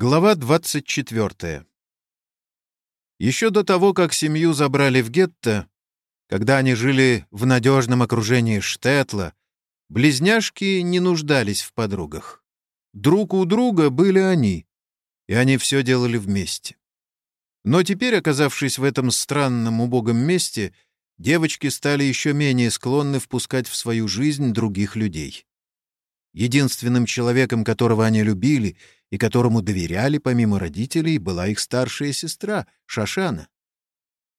Глава 24. Еще до того, как семью забрали в гетто, когда они жили в надежном окружении Штетла, близняшки не нуждались в подругах. Друг у друга были они, и они все делали вместе. Но теперь, оказавшись в этом странном убогом месте, девочки стали еще менее склонны впускать в свою жизнь других людей. Единственным человеком, которого они любили — и которому доверяли помимо родителей, была их старшая сестра, Шашана.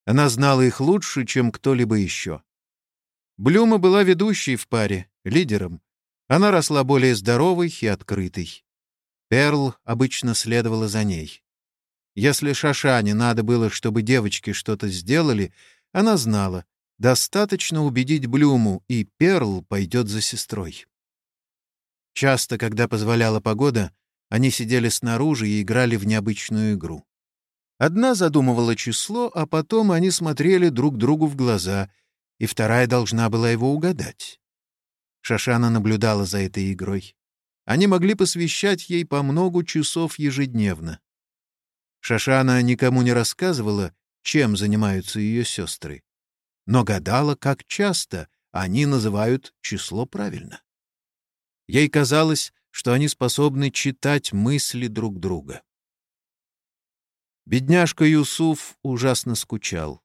Она знала их лучше, чем кто-либо еще. Блюма была ведущей в паре, лидером. Она росла более здоровой и открытой. Перл обычно следовала за ней. Если Шашане надо было, чтобы девочки что-то сделали, она знала, достаточно убедить Блюму, и Перл пойдет за сестрой. Часто, когда позволяла погода, они сидели снаружи и играли в необычную игру. Одна задумывала число, а потом они смотрели друг другу в глаза, и вторая должна была его угадать. Шашана наблюдала за этой игрой. Они могли посвящать ей по многу часов ежедневно. Шашана никому не рассказывала, чем занимаются ее сестры, но гадала, как часто они называют число правильно. Ей казалось, что они способны читать мысли друг друга. Бедняжка Юсуф ужасно скучал.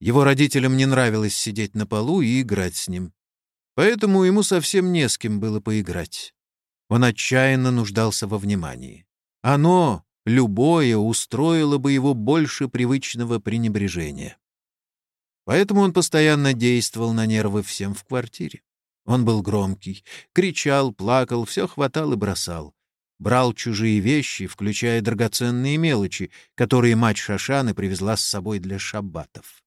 Его родителям не нравилось сидеть на полу и играть с ним. Поэтому ему совсем не с кем было поиграть. Он отчаянно нуждался во внимании. Оно, любое, устроило бы его больше привычного пренебрежения. Поэтому он постоянно действовал на нервы всем в квартире. Он был громкий, кричал, плакал, все хватал и бросал. Брал чужие вещи, включая драгоценные мелочи, которые мать Шашаны привезла с собой для шаббатов.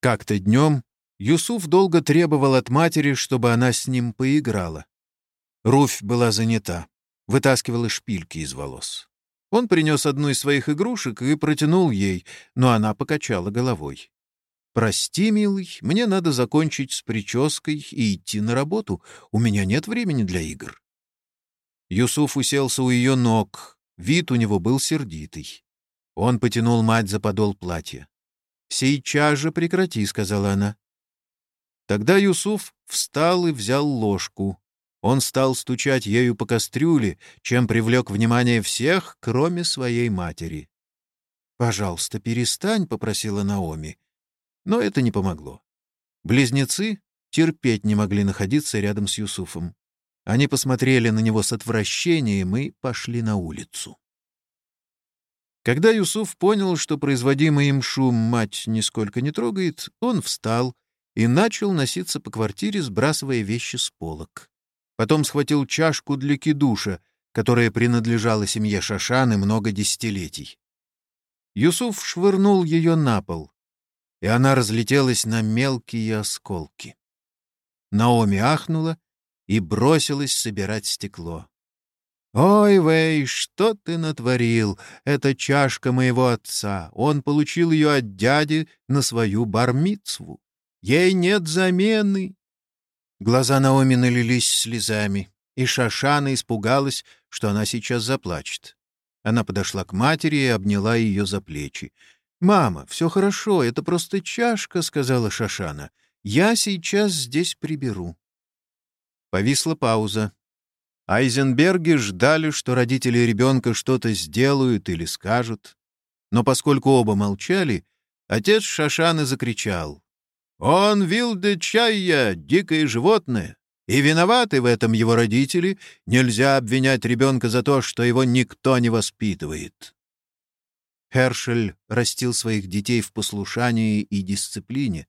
Как-то днем Юсуф долго требовал от матери, чтобы она с ним поиграла. Руфь была занята, вытаскивала шпильки из волос. Он принес одну из своих игрушек и протянул ей, но она покачала головой. «Прости, милый, мне надо закончить с прической и идти на работу. У меня нет времени для игр». Юсуф уселся у ее ног. Вид у него был сердитый. Он потянул мать за подол платья. «Сейчас же прекрати», — сказала она. Тогда Юсуф встал и взял ложку. Он стал стучать ею по кастрюле, чем привлек внимание всех, кроме своей матери. «Пожалуйста, перестань», — попросила Наоми. Но это не помогло. Близнецы терпеть не могли находиться рядом с Юсуфом. Они посмотрели на него с отвращением и пошли на улицу. Когда Юсуф понял, что производимый им шум мать нисколько не трогает, он встал и начал носиться по квартире, сбрасывая вещи с полок. Потом схватил чашку для кидуша, которая принадлежала семье Шашаны много десятилетий. Юсуф швырнул ее на пол и она разлетелась на мелкие осколки. Наоми ахнула и бросилась собирать стекло. «Ой, Вэй, что ты натворил? Это чашка моего отца. Он получил ее от дяди на свою бармицву. Ей нет замены». Глаза Наоми налились слезами, и Шашана испугалась, что она сейчас заплачет. Она подошла к матери и обняла ее за плечи. «Мама, все хорошо, это просто чашка», — сказала Шашана. «Я сейчас здесь приберу». Повисла пауза. Айзенберги ждали, что родители ребенка что-то сделают или скажут. Но поскольку оба молчали, отец Шашаны закричал. «Он вилде чая, дикое животное, и виноваты в этом его родители. Нельзя обвинять ребенка за то, что его никто не воспитывает». Хершель растил своих детей в послушании и дисциплине,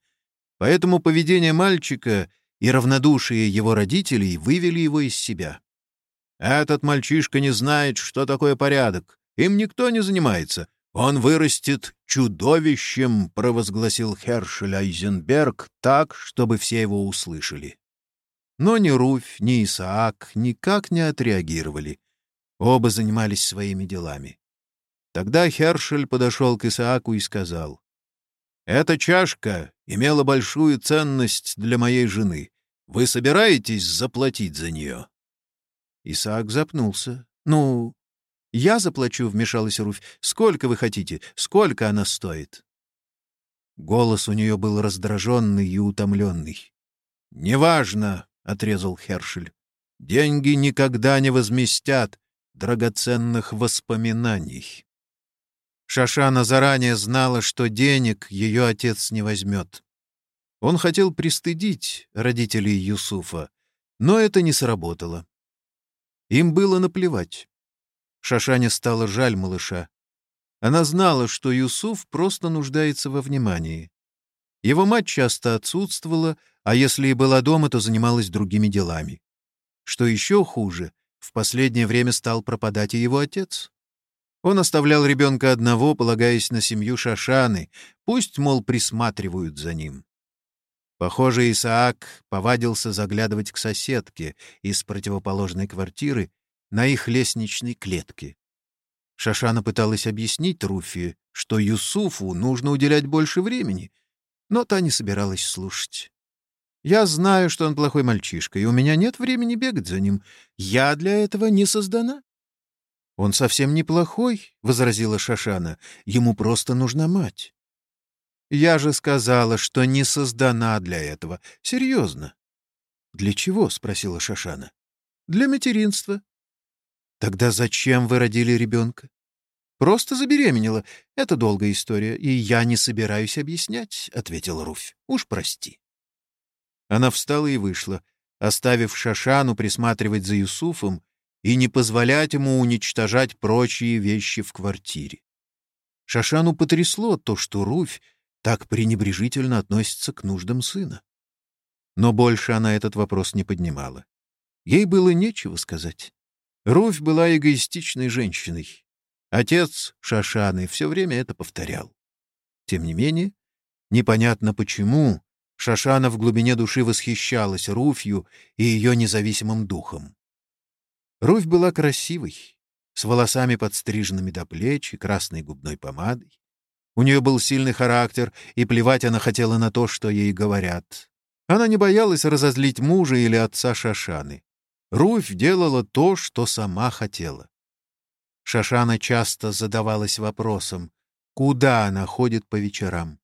поэтому поведение мальчика и равнодушие его родителей вывели его из себя. «Этот мальчишка не знает, что такое порядок. Им никто не занимается. Он вырастет чудовищем», — провозгласил Хершель Айзенберг так, чтобы все его услышали. Но ни Руфь, ни Исаак никак не отреагировали. Оба занимались своими делами. Тогда Хершель подошел к Исааку и сказал, «Эта чашка имела большую ценность для моей жены. Вы собираетесь заплатить за нее?» Исаак запнулся. «Ну, «Я заплачу», — вмешалась Руфь. «Сколько вы хотите? Сколько она стоит?» Голос у нее был раздраженный и утомленный. «Неважно», — отрезал Хершель. «Деньги никогда не возместят драгоценных воспоминаний». Шашана заранее знала, что денег ее отец не возьмет. Он хотел пристыдить родителей Юсуфа, но это не сработало. Им было наплевать. Шашане стало жаль малыша. Она знала, что Юсуф просто нуждается во внимании. Его мать часто отсутствовала, а если и была дома, то занималась другими делами. Что еще хуже, в последнее время стал пропадать и его отец. Он оставлял ребенка одного, полагаясь на семью Шашаны, пусть, мол, присматривают за ним. Похоже, Исаак повадился заглядывать к соседке из противоположной квартиры на их лестничной клетке. Шашана пыталась объяснить Руфи, что Юсуфу нужно уделять больше времени, но та не собиралась слушать. «Я знаю, что он плохой мальчишка, и у меня нет времени бегать за ним. Я для этого не создана». «Он совсем неплохой», — возразила Шашана. «Ему просто нужна мать». «Я же сказала, что не создана для этого. Серьезно». «Для чего?» — спросила Шашана. «Для материнства. Тогда зачем вы родили ребенка? Просто забеременела. Это долгая история, и я не собираюсь объяснять, — ответила Руфь. Уж прости. Она встала и вышла, оставив Шашану присматривать за Юсуфом и не позволять ему уничтожать прочие вещи в квартире. Шашану потрясло то, что Руфь так пренебрежительно относится к нуждам сына. Но больше она этот вопрос не поднимала. Ей было нечего сказать. Руфь была эгоистичной женщиной. Отец Шашаны все время это повторял. Тем не менее, непонятно почему, Шашана в глубине души восхищалась Руфью и ее независимым духом. Руфь была красивой, с волосами подстриженными до плеч и красной губной помадой. У нее был сильный характер, и плевать она хотела на то, что ей говорят. Она не боялась разозлить мужа или отца Шашаны. Руфь делала то, что сама хотела. Шашана часто задавалась вопросом, куда она ходит по вечерам.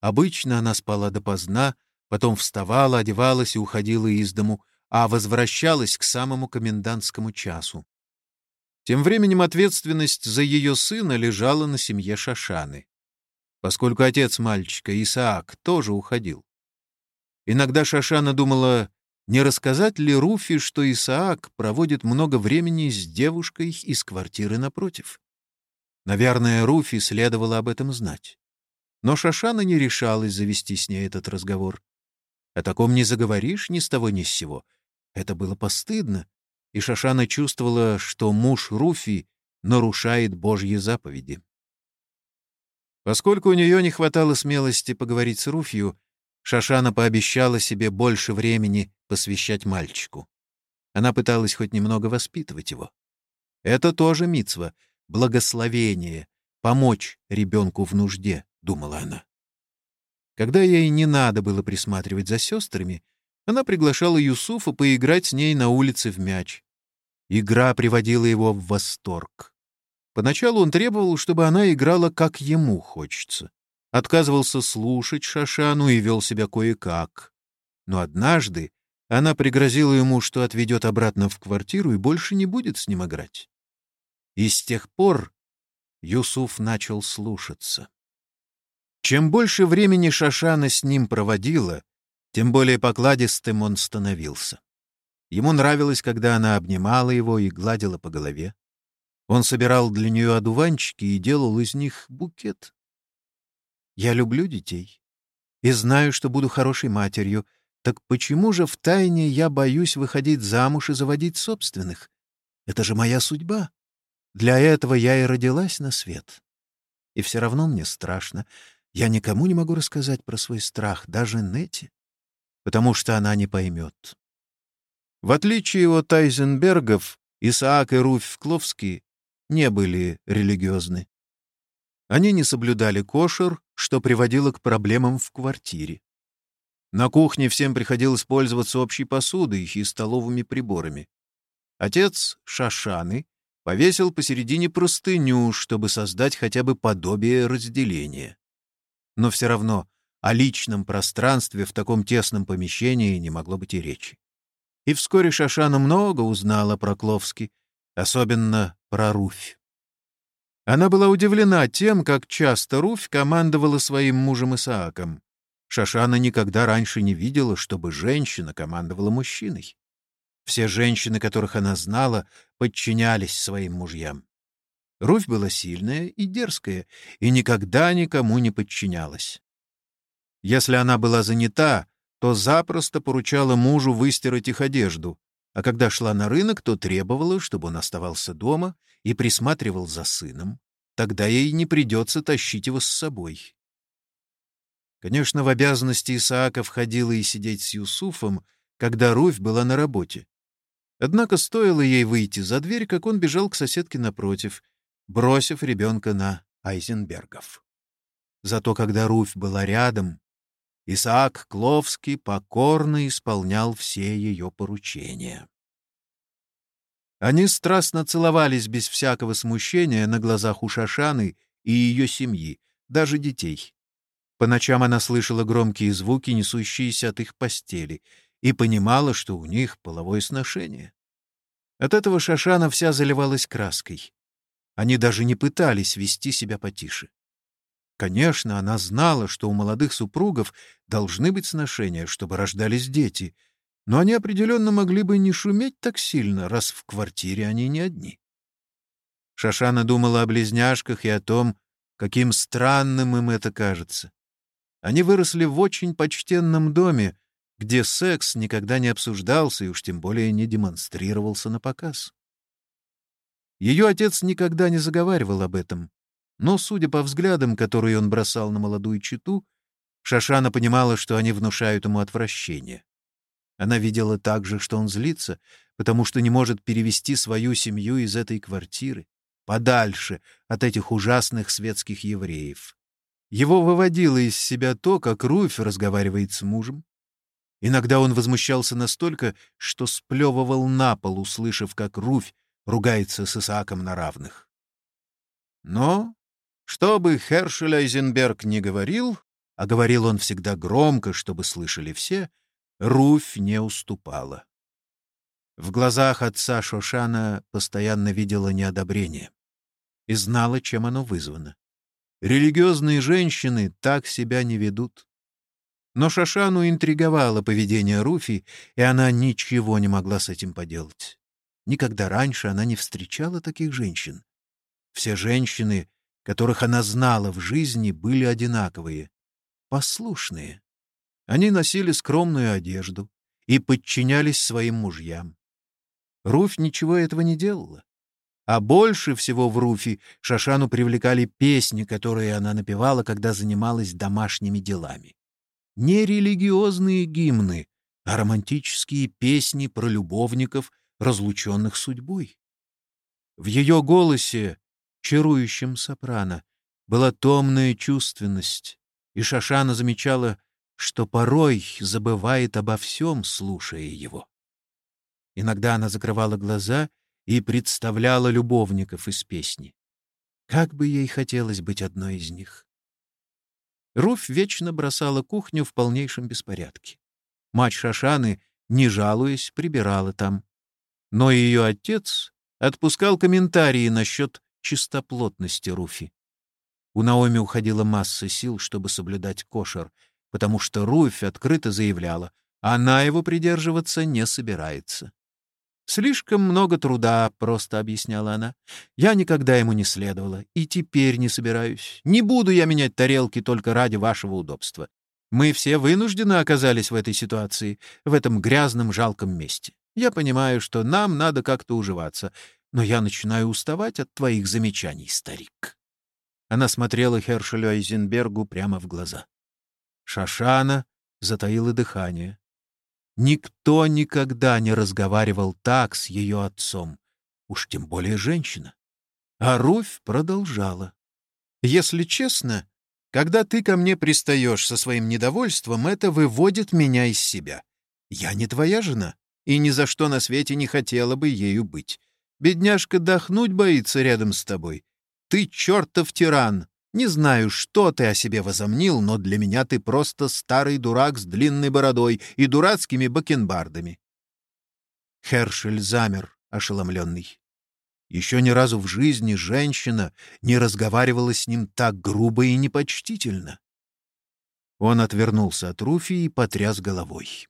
Обычно она спала допоздна, потом вставала, одевалась и уходила из дому, а возвращалась к самому комендантскому часу. Тем временем ответственность за ее сына лежала на семье Шашаны, поскольку отец мальчика, Исаак, тоже уходил. Иногда Шашана думала, не рассказать ли Руфи, что Исаак проводит много времени с девушкой из квартиры напротив? Наверное, Руфи следовало об этом знать. Но Шашана не решалась завести с ней этот разговор. О таком не заговоришь ни с того ни с сего. Это было постыдно, и Шашана чувствовала, что муж Руфи нарушает Божьи заповеди. Поскольку у нее не хватало смелости поговорить с Руфью, Шашана пообещала себе больше времени посвящать мальчику. Она пыталась хоть немного воспитывать его. Это тоже мицва, благословение, помочь ребенку в нужде, думала она. Когда ей не надо было присматривать за сестрами, она приглашала Юсуфа поиграть с ней на улице в мяч. Игра приводила его в восторг. Поначалу он требовал, чтобы она играла, как ему хочется отказывался слушать Шашану и вел себя кое-как. Но однажды она пригрозила ему, что отведет обратно в квартиру и больше не будет с ним играть. И с тех пор Юсуф начал слушаться. Чем больше времени Шашана с ним проводила, тем более покладистым он становился. Ему нравилось, когда она обнимала его и гладила по голове. Он собирал для нее одуванчики и делал из них букет. Я люблю детей и знаю, что буду хорошей матерью. Так почему же втайне я боюсь выходить замуж и заводить собственных? Это же моя судьба. Для этого я и родилась на свет. И все равно мне страшно. Я никому не могу рассказать про свой страх, даже Нетти, потому что она не поймет. В отличие от Айзенбергов, Исаак и Руфь Кловский не были религиозны. Они не соблюдали кошер, что приводило к проблемам в квартире. На кухне всем приходилось пользоваться общей посудой и столовыми приборами. Отец Шашаны повесил посередине простыню, чтобы создать хотя бы подобие разделения. Но все равно о личном пространстве в таком тесном помещении не могло быть и речи. И вскоре Шашана много узнала про Кловски, особенно про Руфь. Она была удивлена тем, как часто Руфь командовала своим мужем Исааком. Шашана никогда раньше не видела, чтобы женщина командовала мужчиной. Все женщины, которых она знала, подчинялись своим мужьям. Руфь была сильная и дерзкая, и никогда никому не подчинялась. Если она была занята, то запросто поручала мужу выстирать их одежду, а когда шла на рынок, то требовала, чтобы он оставался дома и присматривал за сыном. Тогда ей не придется тащить его с собой. Конечно, в обязанности Исаака входило и сидеть с Юсуфом, когда Руфь была на работе. Однако стоило ей выйти за дверь, как он бежал к соседке напротив, бросив ребенка на Айзенбергов. Зато когда Руфь была рядом, Исаак Кловский покорно исполнял все ее поручения. Они страстно целовались без всякого смущения на глазах у Шашаны и ее семьи, даже детей. По ночам она слышала громкие звуки, несущиеся от их постели, и понимала, что у них половое сношение. От этого Шашана вся заливалась краской. Они даже не пытались вести себя потише. Конечно, она знала, что у молодых супругов должны быть сношения, чтобы рождались дети, но они определенно могли бы не шуметь так сильно, раз в квартире они не одни. Шашана думала о близняшках и о том, каким странным им это кажется. Они выросли в очень почтенном доме, где секс никогда не обсуждался и уж тем более не демонстрировался на показ. Ее отец никогда не заговаривал об этом, но, судя по взглядам, которые он бросал на молодую читу, Шашана понимала, что они внушают ему отвращение. Она видела также, что он злится, потому что не может перевести свою семью из этой квартиры, подальше от этих ужасных светских евреев. Его выводило из себя то, как Руфь разговаривает с мужем. Иногда он возмущался настолько, что сплевывал на пол, услышав, как Руфь ругается с Исааком на равных. Но, что бы Хершель Айзенберг не говорил, а говорил он всегда громко, чтобы слышали все, Руфь не уступала. В глазах отца Шошана постоянно видела неодобрение и знала, чем оно вызвано. Религиозные женщины так себя не ведут. Но Шашану интриговало поведение Руфи, и она ничего не могла с этим поделать. Никогда раньше она не встречала таких женщин. Все женщины, которых она знала в жизни, были одинаковые, послушные. Они носили скромную одежду и подчинялись своим мужьям. Руфь ничего этого не делала. А больше всего в Руфи Шашану привлекали песни, которые она напевала, когда занималась домашними делами. Не религиозные гимны, а романтические песни про любовников, разлученных судьбой. В ее голосе, чарующем сопрано, была томная чувственность, и Шашана замечала, что порой забывает обо всем, слушая его. Иногда она закрывала глаза и представляла любовников из песни. Как бы ей хотелось быть одной из них. Руфь вечно бросала кухню в полнейшем беспорядке. Мать Шашаны, не жалуясь, прибирала там. Но ее отец отпускал комментарии насчет чистоплотности Руфи. У Наоми уходила масса сил, чтобы соблюдать кошер, потому что Руфь открыто заявляла, она его придерживаться не собирается. «Слишком много труда», — просто объясняла она. «Я никогда ему не следовала, и теперь не собираюсь. Не буду я менять тарелки только ради вашего удобства. Мы все вынуждены оказались в этой ситуации, в этом грязном, жалком месте. Я понимаю, что нам надо как-то уживаться, но я начинаю уставать от твоих замечаний, старик». Она смотрела Хершелю Айзенбергу прямо в глаза. Шашана затаила дыхание. Никто никогда не разговаривал так с ее отцом, уж тем более женщина. А Руфь продолжала. «Если честно, когда ты ко мне пристаешь со своим недовольством, это выводит меня из себя. Я не твоя жена, и ни за что на свете не хотела бы ею быть. Бедняжка дохнуть боится рядом с тобой. Ты чертов тиран! Не знаю, что ты о себе возомнил, но для меня ты просто старый дурак с длинной бородой и дурацкими бакенбардами». Хершель замер, ошеломленный. Еще ни разу в жизни женщина не разговаривала с ним так грубо и непочтительно. Он отвернулся от Руфи и потряс головой.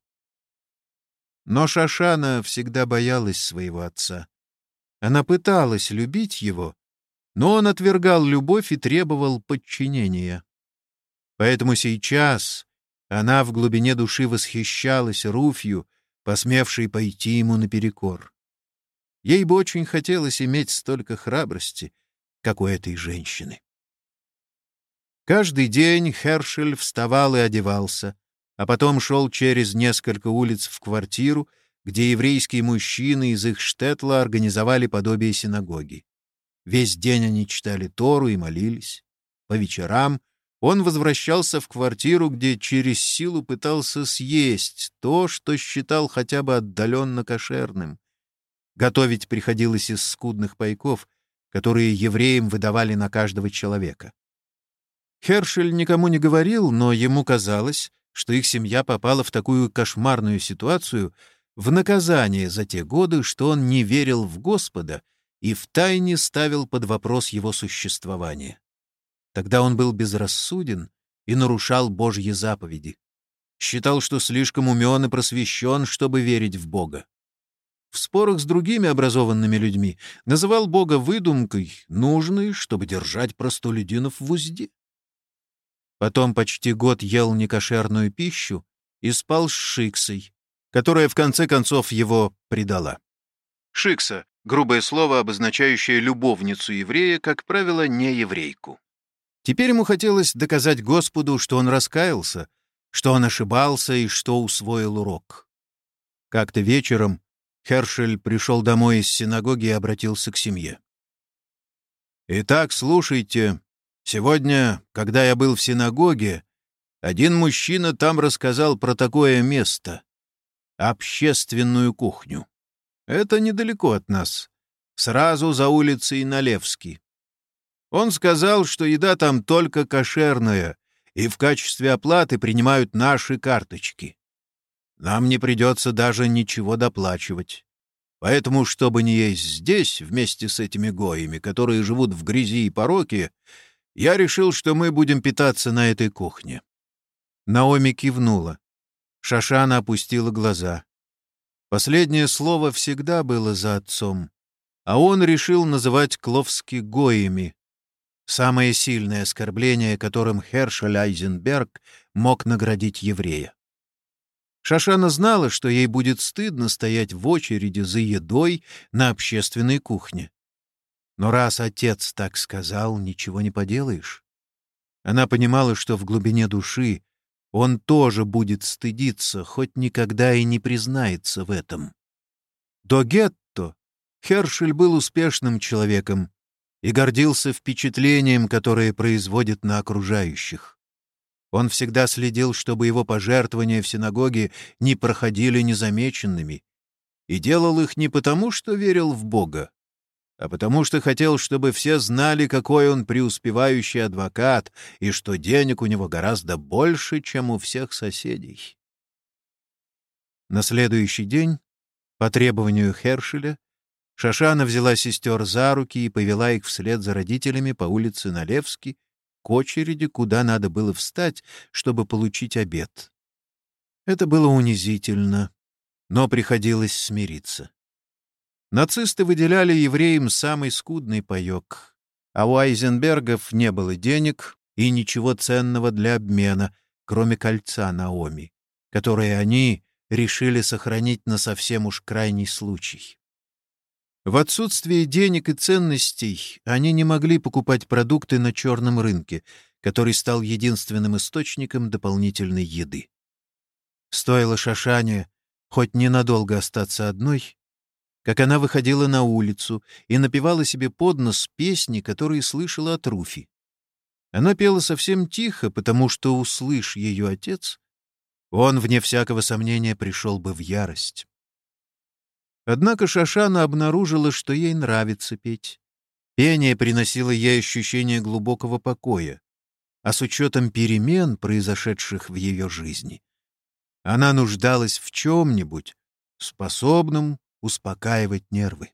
Но Шашана всегда боялась своего отца. Она пыталась любить его, но он отвергал любовь и требовал подчинения. Поэтому сейчас она в глубине души восхищалась Руфью, посмевшей пойти ему наперекор. Ей бы очень хотелось иметь столько храбрости, как у этой женщины. Каждый день Хершель вставал и одевался, а потом шел через несколько улиц в квартиру, где еврейские мужчины из их штетла организовали подобие синагоги. Весь день они читали Тору и молились. По вечерам он возвращался в квартиру, где через силу пытался съесть то, что считал хотя бы отдаленно кошерным. Готовить приходилось из скудных пайков, которые евреям выдавали на каждого человека. Хершель никому не говорил, но ему казалось, что их семья попала в такую кошмарную ситуацию в наказание за те годы, что он не верил в Господа и втайне ставил под вопрос его существование. Тогда он был безрассуден и нарушал Божьи заповеди. Считал, что слишком умен и просвещен, чтобы верить в Бога. В спорах с другими образованными людьми называл Бога выдумкой, нужной, чтобы держать простолюдинов в узде. Потом почти год ел некошерную пищу и спал с Шиксой, которая в конце концов его предала. Шикса — грубое слово, обозначающее любовницу еврея, как правило, не еврейку. Теперь ему хотелось доказать Господу, что он раскаялся, что он ошибался и что усвоил урок. Как-то вечером Хершель пришел домой из синагоги и обратился к семье. «Итак, слушайте, сегодня, когда я был в синагоге, один мужчина там рассказал про такое место — общественную кухню. Это недалеко от нас, сразу за улицей Налевский. Он сказал, что еда там только кошерная, и в качестве оплаты принимают наши карточки. Нам не придется даже ничего доплачивать. Поэтому, чтобы не есть здесь, вместе с этими гоями, которые живут в грязи и пороке, я решил, что мы будем питаться на этой кухне. Наоми кивнула. Шашана опустила глаза. Последнее слово всегда было за отцом, а он решил называть Кловски гоями, Самое сильное оскорбление, которым Хершель Айзенберг мог наградить еврея. Шашана знала, что ей будет стыдно стоять в очереди за едой на общественной кухне. Но раз отец так сказал, ничего не поделаешь. Она понимала, что в глубине души он тоже будет стыдиться, хоть никогда и не признается в этом. До гетто Хершель был успешным человеком, и гордился впечатлением, которое производит на окружающих. Он всегда следил, чтобы его пожертвования в синагоге не проходили незамеченными, и делал их не потому, что верил в Бога, а потому что хотел, чтобы все знали, какой он преуспевающий адвокат и что денег у него гораздо больше, чем у всех соседей. На следующий день, по требованию Хершеля, Шашана взяла сестер за руки и повела их вслед за родителями по улице Налевски к очереди, куда надо было встать, чтобы получить обед. Это было унизительно, но приходилось смириться. Нацисты выделяли евреям самый скудный паёк, а у Айзенбергов не было денег и ничего ценного для обмена, кроме кольца Наоми, которое они решили сохранить на совсем уж крайний случай. В отсутствие денег и ценностей они не могли покупать продукты на черном рынке, который стал единственным источником дополнительной еды. Стоило Шашане хоть ненадолго остаться одной, как она выходила на улицу и напевала себе под нос песни, которые слышала от Руфи. Она пела совсем тихо, потому что, услышь ее отец, он, вне всякого сомнения, пришел бы в ярость. Однако Шашана обнаружила, что ей нравится петь. Пение приносило ей ощущение глубокого покоя, а с учетом перемен, произошедших в ее жизни, она нуждалась в чем-нибудь, способном успокаивать нервы.